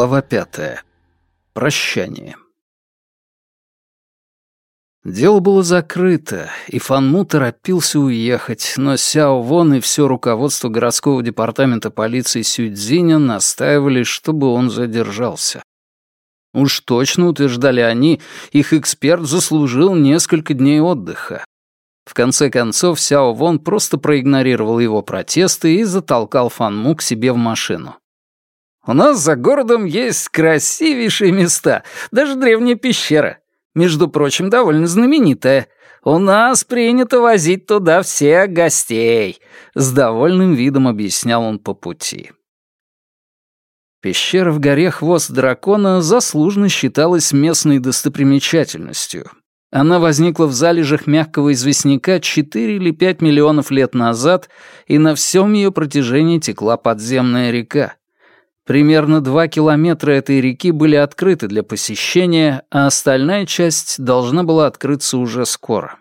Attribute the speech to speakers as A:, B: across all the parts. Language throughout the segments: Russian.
A: Глава пятая. Прощание. Дело было закрыто, и Фанму торопился уехать, но Сяо Вон и все руководство городского департамента полиции Сюдзиня настаивали, чтобы он задержался. Уж точно, утверждали они, их эксперт заслужил несколько дней отдыха. В конце концов, Сяо Вон просто проигнорировал его протесты и затолкал Фанму к себе в машину. «У нас за городом есть красивейшие места, даже древняя пещера. Между прочим, довольно знаменитая. У нас принято возить туда всех гостей», — с довольным видом объяснял он по пути. Пещера в горе Хвост Дракона заслуженно считалась местной достопримечательностью. Она возникла в залежах мягкого известняка 4 или 5 миллионов лет назад, и на всем ее протяжении текла подземная река. Примерно два километра этой реки были открыты для посещения, а остальная часть должна была открыться уже скоро.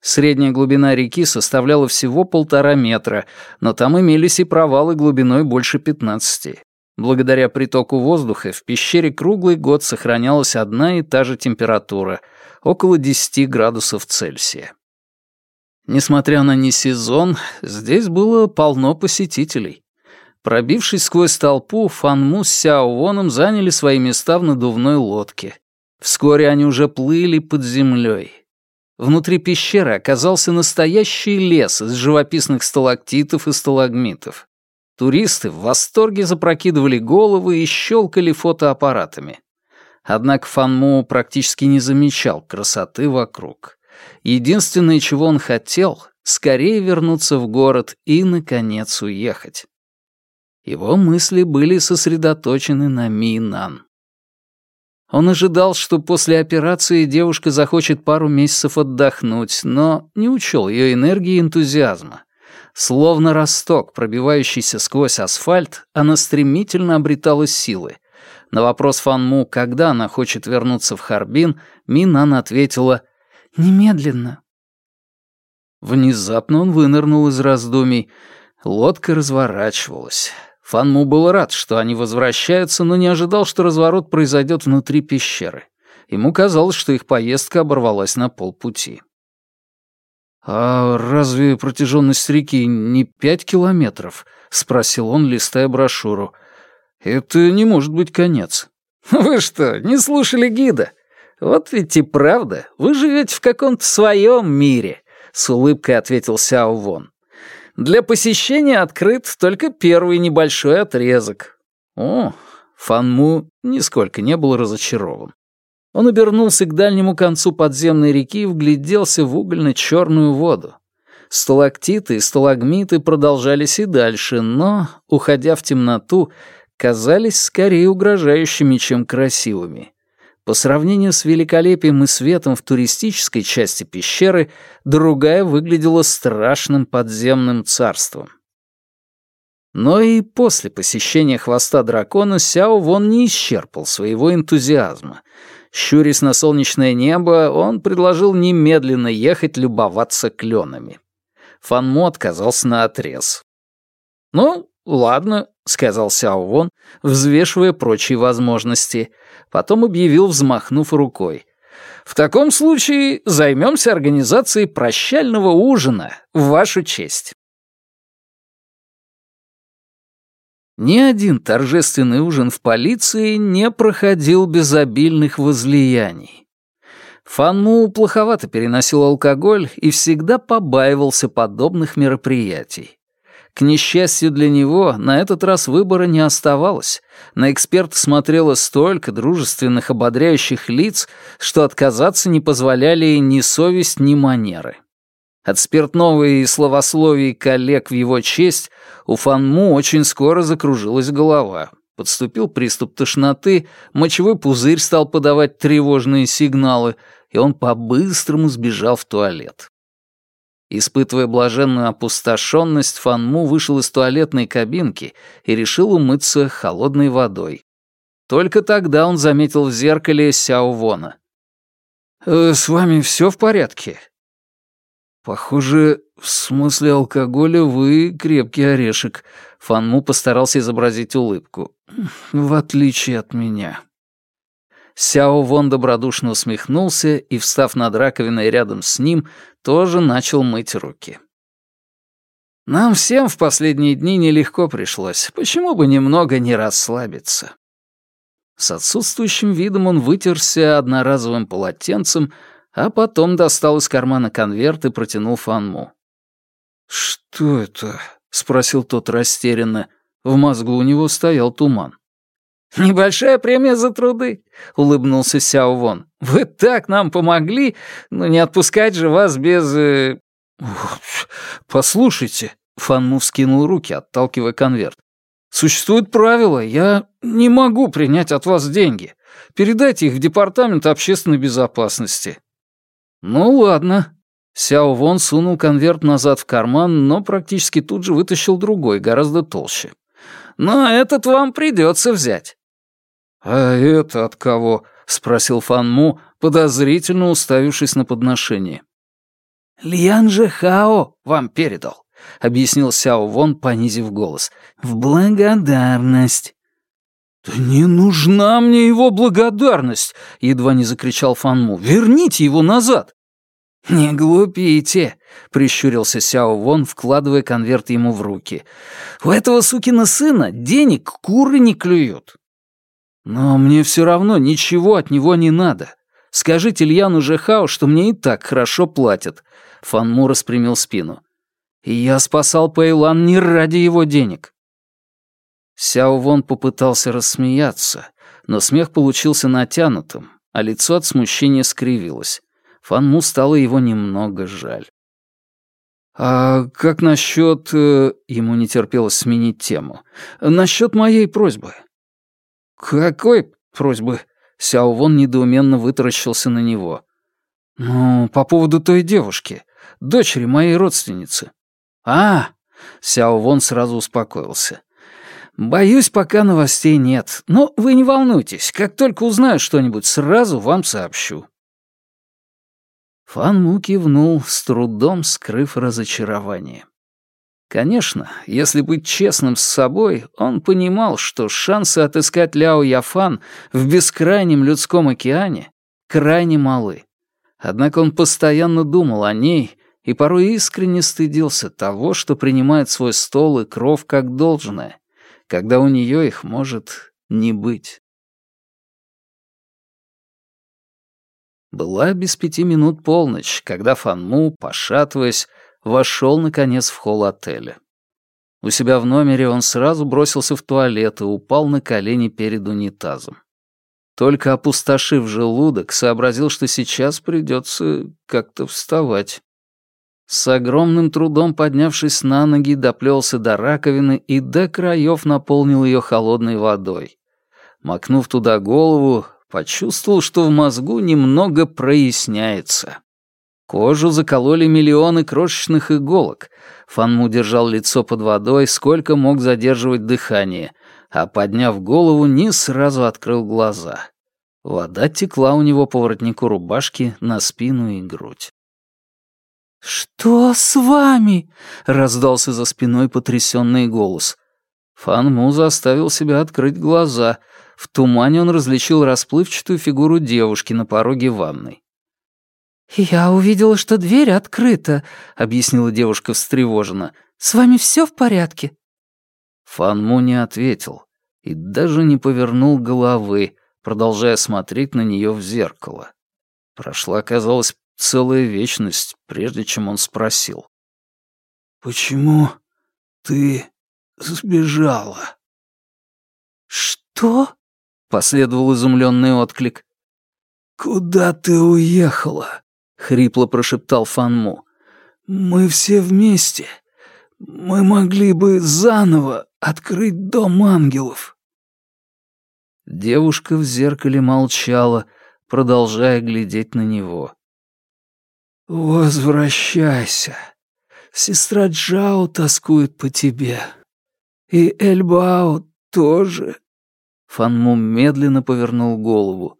A: Средняя глубина реки составляла всего полтора метра, но там имелись и провалы глубиной больше 15. Благодаря притоку воздуха в пещере круглый год сохранялась одна и та же температура — около 10 градусов Цельсия. Несмотря на несезон, здесь было полно посетителей. Пробившись сквозь толпу, Фанму с Сяо заняли свои места в надувной лодке. Вскоре они уже плыли под землей. Внутри пещеры оказался настоящий лес из живописных сталактитов и сталагмитов. Туристы в восторге запрокидывали головы и щелкали фотоаппаратами. Однако Фанму практически не замечал красоты вокруг. Единственное, чего он хотел — скорее вернуться в город и, наконец, уехать. Его мысли были сосредоточены на Минан. Он ожидал, что после операции девушка захочет пару месяцев отдохнуть, но не учел ее энергии и энтузиазма. Словно росток, пробивающийся сквозь асфальт, она стремительно обретала силы. На вопрос Фанму, когда она хочет вернуться в Харбин, Минан ответила «Немедленно». Внезапно он вынырнул из раздумий. Лодка разворачивалась. Фанму был рад, что они возвращаются, но не ожидал, что разворот произойдет внутри пещеры. Ему казалось, что их поездка оборвалась на полпути. «А разве протяженность реки не пять километров?» — спросил он, листая брошюру. «Это не может быть конец». «Вы что, не слушали гида? Вот ведь и правда, вы живете в каком-то своем мире», — с улыбкой ответил Сяо Вон. Для посещения открыт только первый небольшой отрезок. О, Фанму нисколько не был разочарован. Он обернулся к дальнему концу подземной реки и вгляделся в угольно-черную воду. Сталактиты и сталагмиты продолжались и дальше, но, уходя в темноту, казались скорее угрожающими, чем красивыми. По сравнению с великолепием и светом в туристической части пещеры, другая выглядела страшным подземным царством. Но и после посещения хвоста дракона Сяо Вон не исчерпал своего энтузиазма. Щурясь на солнечное небо, он предложил немедленно ехать любоваться кленами. Фанму отказался на отрез. «Ну, ладно», — сказал Сяо Вон, взвешивая прочие возможности — Потом объявил, взмахнув рукой. «В таком случае займемся организацией прощального ужина в вашу честь». Ни один торжественный ужин в полиции не проходил без обильных возлияний. Фанму плоховато переносил алкоголь и всегда побаивался подобных мероприятий. К несчастью для него, на этот раз выбора не оставалось. На эксперта смотрело столько дружественных, ободряющих лиц, что отказаться не позволяли ни совесть, ни манеры. От спиртного и словословий коллег в его честь у Фанму очень скоро закружилась голова. Подступил приступ тошноты, мочевой пузырь стал подавать тревожные сигналы, и он по-быстрому сбежал в туалет. Испытывая блаженную опустошенность, Фанму вышел из туалетной кабинки и решил умыться холодной водой. Только тогда он заметил в зеркале Сяо Вона. «Э, «С вами все в порядке?» «Похоже, в смысле алкоголя вы крепкий орешек», — Фанму постарался изобразить улыбку. «В отличие от меня». Сяо Вон добродушно усмехнулся и, встав над раковиной рядом с ним, тоже начал мыть руки. «Нам всем в последние дни нелегко пришлось. Почему бы немного не расслабиться?» С отсутствующим видом он вытерся одноразовым полотенцем, а потом достал из кармана конверт и протянул Фанму. «Что это?» — спросил тот растерянно. В мозгу у него стоял туман. «Небольшая премия за труды», — улыбнулся Сяо Вон. «Вы так нам помогли, но не отпускать же вас без...» э... «Послушайте», — Фанму вскинул руки, отталкивая конверт. «Существуют правила, я не могу принять от вас деньги. Передайте их в Департамент общественной безопасности. «Ну ладно». Сяо Вон сунул конверт назад в карман, но практически тут же вытащил другой, гораздо толще. «Но этот вам придется взять». «А это от кого?» — спросил Фан Му, подозрительно уставившись на подношение. «Льян же Хао вам передал», — объяснил Сяо Вон, понизив голос. «В благодарность». «Да не нужна мне его благодарность!» — едва не закричал Фанму. «Верните его назад!» «Не глупите!» — прищурился Сяо Вон, вкладывая конверт ему в руки. «У этого сукина сына денег куры не клюют». «Но мне все равно ничего от него не надо. Скажите Ильяну Жехао, что мне и так хорошо платят». Фанму распрямил спину. «И я спасал Пэйлан не ради его денег. Сяо Вон попытался рассмеяться, но смех получился натянутым, а лицо от смущения скривилось. Фанму стало его немного жаль. «А как насчет...» э, Ему не терпелось сменить тему. «Насчет моей просьбы». «Какой просьбы?» Сяо Вон недоуменно вытаращился на него. «Ну, по поводу той девушки, дочери моей родственницы». «А!» Сяо Вон сразу успокоился. «Боюсь, пока новостей нет. Но вы не волнуйтесь, как только узнаю что-нибудь, сразу вам сообщу». Фан Му кивнул, с трудом скрыв разочарование. Конечно, если быть честным с собой, он понимал, что шансы отыскать Ляо Яфан в бескрайнем людском океане крайне малы. Однако он постоянно думал о ней и порой искренне стыдился того, что принимает свой стол и кров как должное, когда у нее их может не быть. Была без пяти минут полночь, когда Фанму, пошатываясь, вошел, наконец, в холл отеля. У себя в номере он сразу бросился в туалет и упал на колени перед унитазом. Только опустошив желудок, сообразил, что сейчас придется как-то вставать. С огромным трудом поднявшись на ноги, доплелся до раковины и до краев наполнил ее холодной водой. Макнув туда голову, почувствовал, что в мозгу немного проясняется. Кожу закололи миллионы крошечных иголок. Фанму держал лицо под водой, сколько мог задерживать дыхание, а, подняв голову, не сразу открыл глаза. Вода текла у него по воротнику рубашки на спину и грудь. «Что с вами?» — раздался за спиной потрясенный голос. Фан Му заставил себя открыть глаза. В тумане он различил расплывчатую фигуру девушки на пороге ванной. «Я увидела, что дверь открыта», — объяснила девушка встревоженно. «С вами все в порядке?» Фан Му не ответил и даже не повернул головы, продолжая смотреть на нее в зеркало. Прошла, казалось, целая вечность, прежде чем он спросил. «Почему ты сбежала?» «Что?» — последовал изумленный отклик. «Куда ты уехала?» — хрипло прошептал Фанму. «Мы все вместе. Мы могли бы заново открыть дом ангелов». Девушка в зеркале молчала, продолжая глядеть на него. «Возвращайся. Сестра Джао тоскует по тебе. И Эльбао тоже». Фанму медленно повернул голову.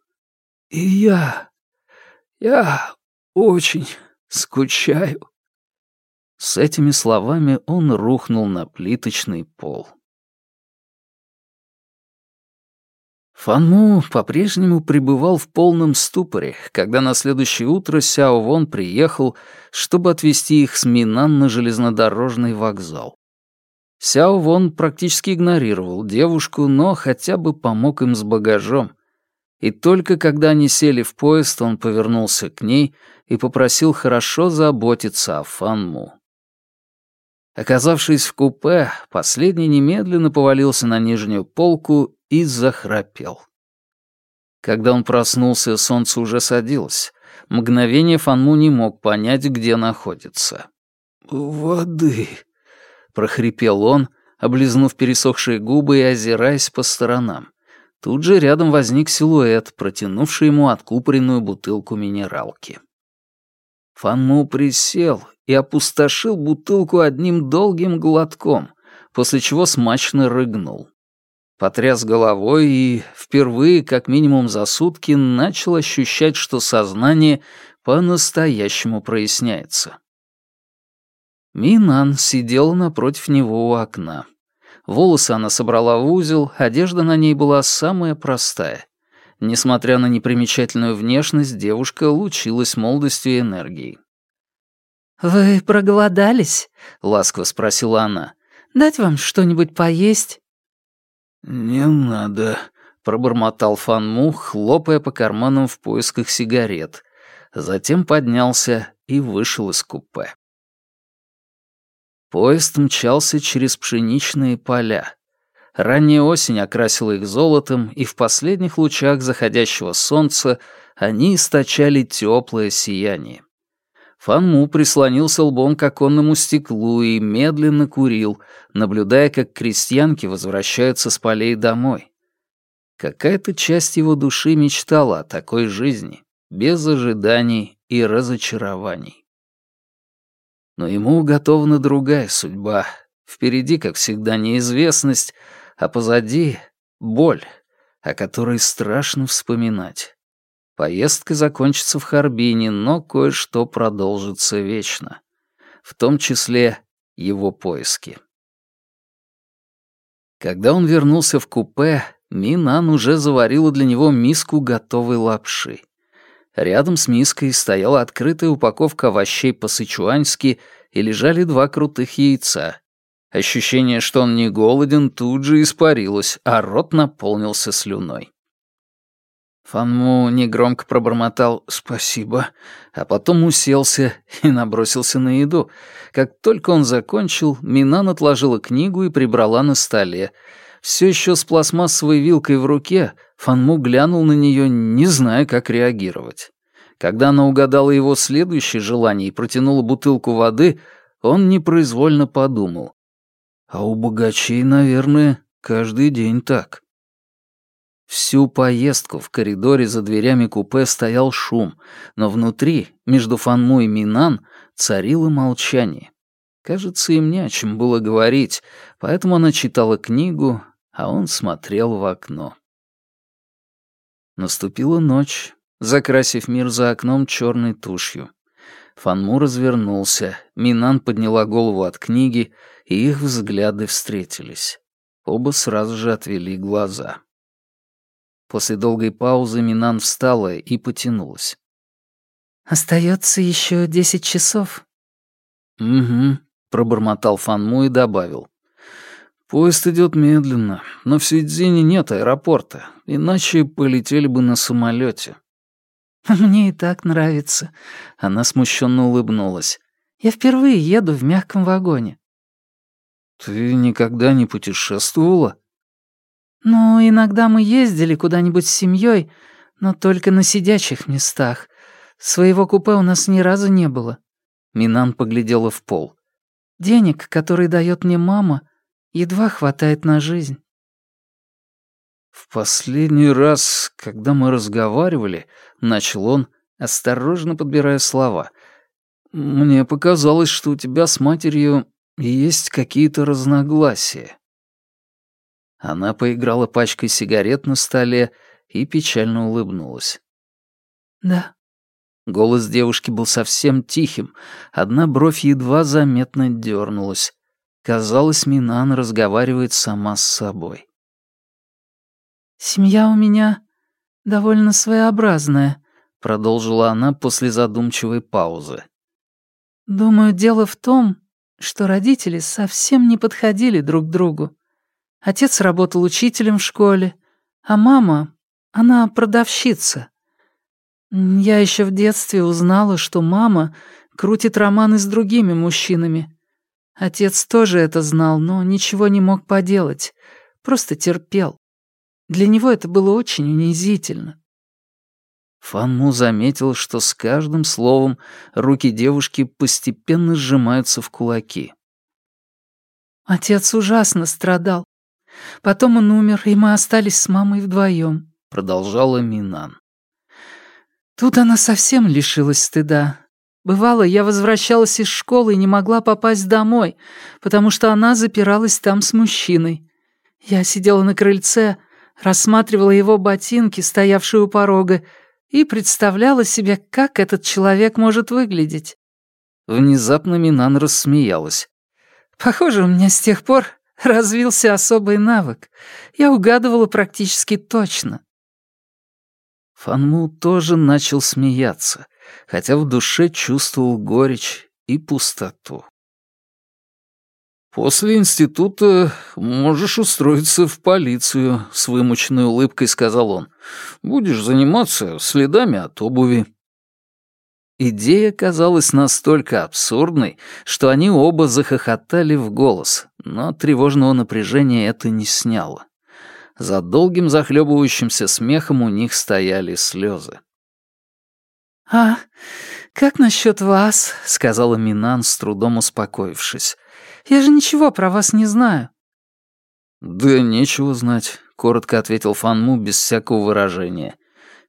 A: «И я... я очень скучаю». С этими словами он рухнул на плиточный пол. Фанму по-прежнему пребывал в полном ступоре, когда на следующее утро Сяо Вон приехал, чтобы отвезти их с Минан на железнодорожный вокзал. Сяо Вон практически игнорировал девушку, но хотя бы помог им с багажом. И только когда они сели в поезд, он повернулся к ней и попросил хорошо заботиться о Фанму. Оказавшись в купе, последний немедленно повалился на нижнюю полку и захрапел. Когда он проснулся, солнце уже садилось. Мгновение Фанму не мог понять, где находится. «Воды», — прохрипел он, облизнув пересохшие губы и озираясь по сторонам. Тут же рядом возник силуэт, протянувший ему откупоренную бутылку минералки. Фанму присел и опустошил бутылку одним долгим глотком, после чего смачно рыгнул. Потряс головой и впервые, как минимум за сутки, начал ощущать, что сознание по-настоящему проясняется. Минан сидела напротив него у окна. Волосы она собрала в узел, одежда на ней была самая простая. Несмотря на непримечательную внешность, девушка лучилась молодостью и энергией.
B: «Вы проголодались?»
A: — ласково спросила она.
B: «Дать вам что-нибудь поесть?»
A: «Не надо», — пробормотал Фанму, хлопая по карманам в поисках сигарет. Затем поднялся и вышел из купе. Поезд мчался через пшеничные поля. Ранняя осень окрасила их золотом, и в последних лучах заходящего солнца они источали теплое сияние. Фанму прислонился лбом к оконному стеклу и медленно курил, наблюдая, как крестьянки возвращаются с полей домой. Какая-то часть его души мечтала о такой жизни, без ожиданий и разочарований. Но ему уготована другая судьба. Впереди, как всегда, неизвестность, а позади — боль, о которой страшно вспоминать. Поездка закончится в Харбине, но кое-что продолжится вечно. В том числе его поиски. Когда он вернулся в купе, Минан уже заварила для него миску готовой лапши. Рядом с миской стояла открытая упаковка овощей по-сычуански и лежали два крутых яйца. Ощущение, что он не голоден, тут же испарилось, а рот наполнился слюной. Фанму негромко пробормотал «спасибо», а потом уселся и набросился на еду. Как только он закончил, Минан отложила книгу и прибрала на столе. Все еще с пластмассовой вилкой в руке, Фанму глянул на нее, не зная, как реагировать. Когда она угадала его следующее желание и протянула бутылку воды, он непроизвольно подумал. «А у богачей, наверное, каждый день так». Всю поездку в коридоре за дверями купе стоял шум, но внутри, между Фанму и Минан, царило молчание. Кажется, им не о чем было говорить, поэтому она читала книгу, а он смотрел в окно. Наступила ночь, закрасив мир за окном черной тушью. Фанму развернулся, Минан подняла голову от книги, и их взгляды встретились. Оба сразу же отвели глаза. После долгой паузы Минан встала и потянулась.
B: «Остается еще десять часов».
A: «Угу», — пробормотал Фанму и добавил. «Поезд идет медленно, но в Сюдзине нет аэропорта, иначе полетели бы на самолете.
B: «Мне и так нравится», — она смущенно улыбнулась. «Я впервые еду в мягком вагоне».
A: «Ты никогда не путешествовала?»
B: «Ну, иногда мы ездили куда-нибудь с семьей, но только на сидячих местах. Своего купе у нас ни разу не было».
A: Минан поглядела в пол.
B: «Денег, которые дает мне мама, едва хватает на жизнь».
A: «В последний раз, когда мы разговаривали», — начал он, осторожно подбирая слова, «мне показалось, что у тебя с матерью есть какие-то разногласия». Она поиграла пачкой сигарет на столе и печально улыбнулась.
B: «Да,
A: Голос девушки был совсем тихим, одна бровь едва заметно дернулась. Казалось, Минан разговаривает сама с собой.
B: «Семья у меня довольно своеобразная», — продолжила она после задумчивой паузы. «Думаю, дело в том, что родители совсем не подходили друг другу. Отец работал учителем в школе, а мама, она продавщица. Я еще в детстве узнала, что мама крутит романы с другими мужчинами. Отец тоже это знал, но ничего не мог поделать, просто терпел. Для него это было очень унизительно.
A: Фанму заметил, что с каждым словом руки девушки постепенно сжимаются в кулаки.
B: «Отец ужасно страдал. Потом он умер, и мы остались с мамой вдвоем», — продолжала Минан. Тут она совсем лишилась стыда. Бывало, я возвращалась из школы и не могла попасть домой, потому что она запиралась там с мужчиной. Я сидела на крыльце, рассматривала его ботинки, стоявшие у порога, и представляла себе, как этот человек может выглядеть.
A: Внезапно Минан рассмеялась.
B: «Похоже, у меня с тех пор развился особый навык. Я угадывала практически точно».
A: Фанму тоже начал смеяться, хотя в душе чувствовал горечь и пустоту. «После института можешь устроиться в полицию», — с вымученной улыбкой сказал он. «Будешь заниматься следами от обуви». Идея казалась настолько абсурдной, что они оба захохотали в голос, но тревожного напряжения это не сняло. За долгим захлебывающимся смехом у них стояли слезы.
B: «А как насчет вас?» — сказала Минан, с трудом успокоившись. Я же ничего про вас не знаю».
A: «Да нечего знать», — коротко ответил Фанму без всякого выражения.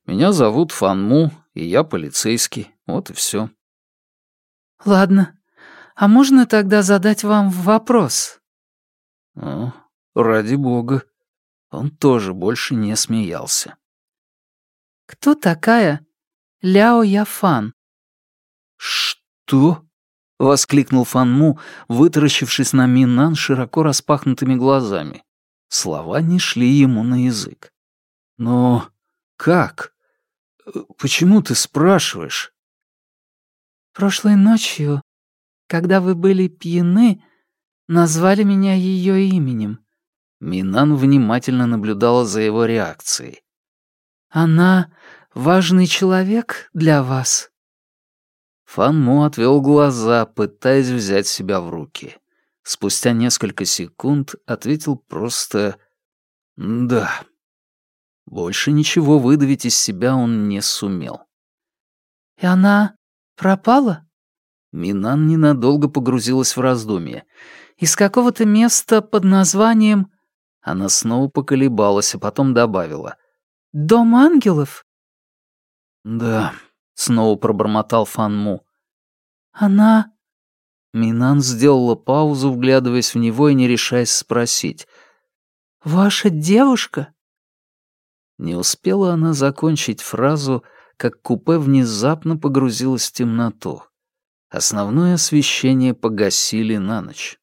A: «Меня зовут Фанму, и я полицейский. Вот и все».
B: «Ладно. А можно тогда задать вам вопрос?»
A: «Ну, ради бога». Он тоже больше не смеялся.
B: «Кто такая Ляо Яфан?»
A: «Что?» — воскликнул Фанму, вытаращившись на Минан широко распахнутыми глазами. Слова не шли ему на язык. «Но как? Почему ты спрашиваешь?»
B: «Прошлой ночью, когда вы были пьяны, назвали меня ее именем».
A: Минан внимательно наблюдала за его реакцией.
B: «Она важный человек для вас?»
A: Фанму отвел глаза, пытаясь взять себя в руки. Спустя несколько секунд ответил просто «да». Больше ничего выдавить из себя он не сумел.
B: «И она пропала?»
A: Минан ненадолго погрузилась в раздумье.
B: «Из какого-то места под названием...»
A: Она снова поколебалась, а потом добавила.
B: «Дом ангелов?»
A: «Да», — снова пробормотал Фанму.
B: «Она...»
A: Минан сделала паузу, вглядываясь в него и не решаясь спросить.
B: «Ваша девушка?»
A: Не успела она закончить фразу, как купе внезапно погрузилось в темноту. Основное освещение погасили на ночь.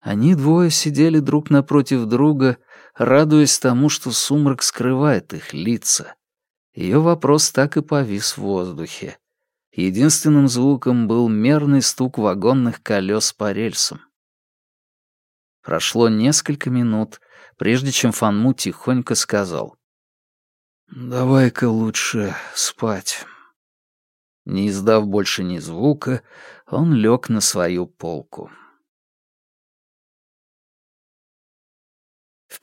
A: Они двое сидели друг напротив друга, радуясь тому, что сумрак скрывает их лица. Ее вопрос так и повис в воздухе. Единственным звуком был мерный стук вагонных колес по рельсам. Прошло несколько минут, прежде чем Фанму тихонько сказал. «Давай-ка лучше спать». Не издав больше ни звука, он лег на свою полку.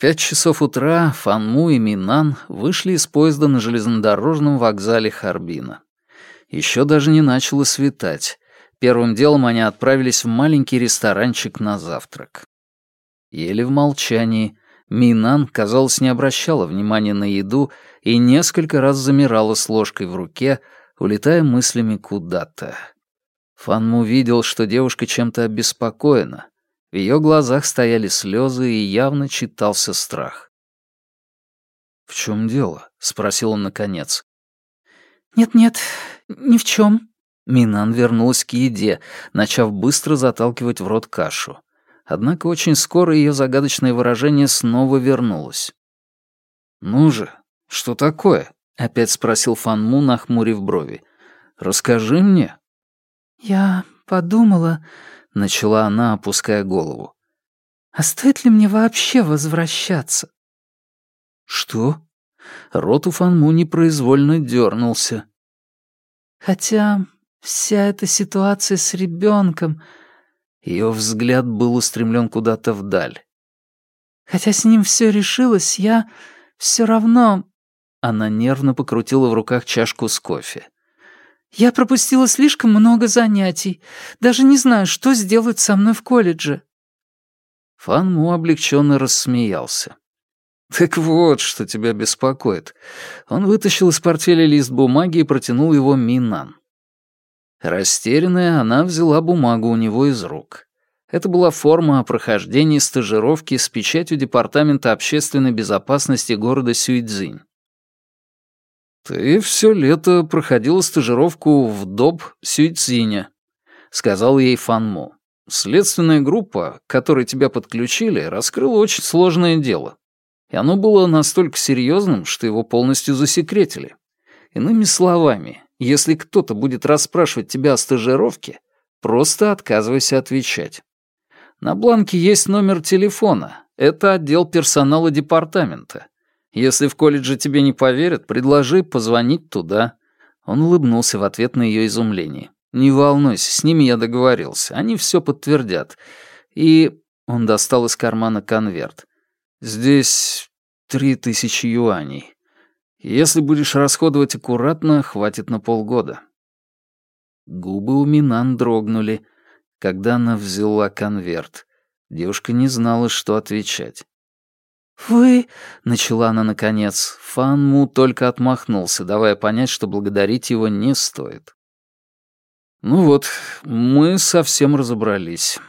A: Пять часов утра Фанму и Минан вышли из поезда на железнодорожном вокзале Харбина. Еще даже не начало светать. Первым делом они отправились в маленький ресторанчик на завтрак. Ели в молчании. Минан, казалось, не обращала внимания на еду и несколько раз замирала с ложкой в руке, улетая мыслями куда-то. Фанму видел, что девушка чем-то обеспокоена. В ее глазах стояли слезы и явно читался страх. «В чем дело?» — спросил он наконец.
B: «Нет-нет, ни в чем.
A: Минан вернулась к еде, начав быстро заталкивать в рот кашу. Однако очень скоро ее загадочное выражение снова вернулось. «Ну же, что такое?» — опять спросил Фан Му, нахмурив брови. «Расскажи мне».
B: «Я подумала...» — начала она, опуская голову. «А стоит ли мне вообще возвращаться?»
A: «Что?» Рот у Фан Му непроизвольно дернулся.
B: «Хотя Вся эта ситуация с ребенком.
A: Ее взгляд был устремлен куда-то вдаль.
B: Хотя с ним все решилось, я все равно...
A: Она нервно покрутила в руках чашку с кофе.
B: Я пропустила слишком много занятий. Даже не знаю, что сделать со мной в колледже.
A: Фан Му облегченно рассмеялся. «Так вот, что тебя беспокоит». Он вытащил из портфеля лист бумаги и протянул его Минан. Растерянная, она взяла бумагу у него из рук. Это была форма о прохождении стажировки с печатью Департамента общественной безопасности города Сюйцзинь. «Ты все лето проходила стажировку в ДОБ Сюйцзиня», — сказал ей Фанму. «Следственная группа, к которой тебя подключили, раскрыла очень сложное дело. И оно было настолько серьезным, что его полностью засекретили. Иными словами, если кто-то будет расспрашивать тебя о стажировке, просто отказывайся отвечать. На бланке есть номер телефона. Это отдел персонала департамента. Если в колледже тебе не поверят, предложи позвонить туда». Он улыбнулся в ответ на ее изумление. «Не волнуйся, с ними я договорился. Они все подтвердят. И...» Он достал из кармана конверт. «Здесь три тысячи юаней. Если будешь расходовать аккуратно, хватит на полгода». Губы у Минан дрогнули, когда она взяла конверт. Девушка не знала, что отвечать.
B: «Вы...»
A: — начала она наконец. Фан Му только отмахнулся, давая понять, что благодарить его не стоит. «Ну вот, мы совсем разобрались».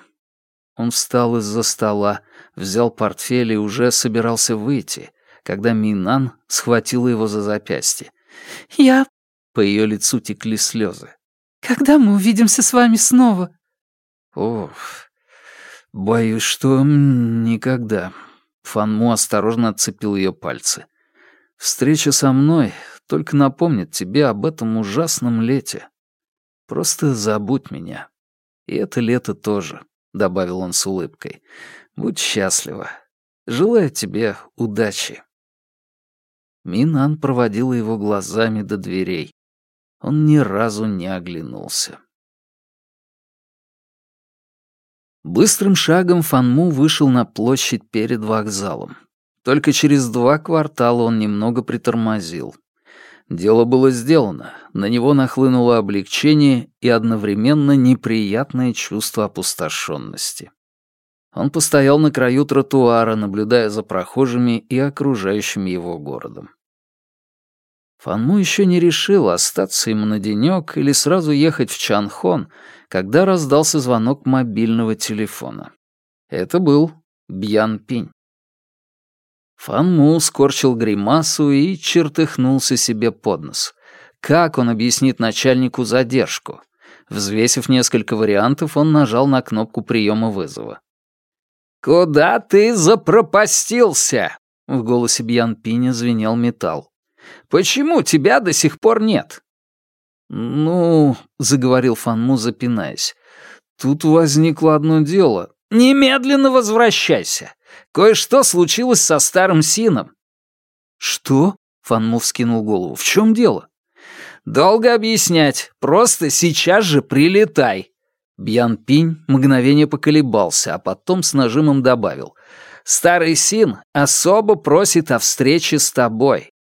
A: Он встал из-за стола, взял портфель и уже собирался выйти, когда Минан схватила его за запястье.
B: «Я...»
A: По ее лицу текли слезы.
B: «Когда мы увидимся с вами снова?»
A: «Ох, боюсь, что никогда». Фанму осторожно отцепил ее пальцы. «Встреча со мной только напомнит тебе об этом ужасном лете. Просто забудь меня. И это лето тоже», — добавил он с улыбкой. «Будь счастлива. Желаю тебе удачи». Минан проводила его глазами до дверей. Он ни разу не оглянулся. Быстрым шагом Фанму вышел на площадь перед вокзалом. Только через два квартала он немного притормозил. Дело было сделано, на него нахлынуло облегчение и одновременно неприятное чувство опустошенности. Он постоял на краю тротуара, наблюдая за прохожими и окружающим его городом. Фанму еще не решил, остаться ему на денек или сразу ехать в Чанхон, когда раздался звонок мобильного телефона. Это был Бьян Пинь. Фанму скорчил гримасу и чертыхнулся себе под нос. Как он объяснит начальнику задержку? Взвесив несколько вариантов, он нажал на кнопку приема вызова. «Куда ты запропастился?» В голосе Бьян Пиня звенел металл. «Почему тебя до сих пор нет?» «Ну...» — заговорил Фанму, запинаясь. «Тут возникло одно дело». «Немедленно возвращайся. Кое-что случилось со старым Сином». «Что?» — Фанму вскинул голову. «В чем дело?» «Долго объяснять. Просто сейчас же прилетай». Бьян Пинь мгновение поколебался, а потом с нажимом добавил. «Старый Син особо просит о встрече с тобой».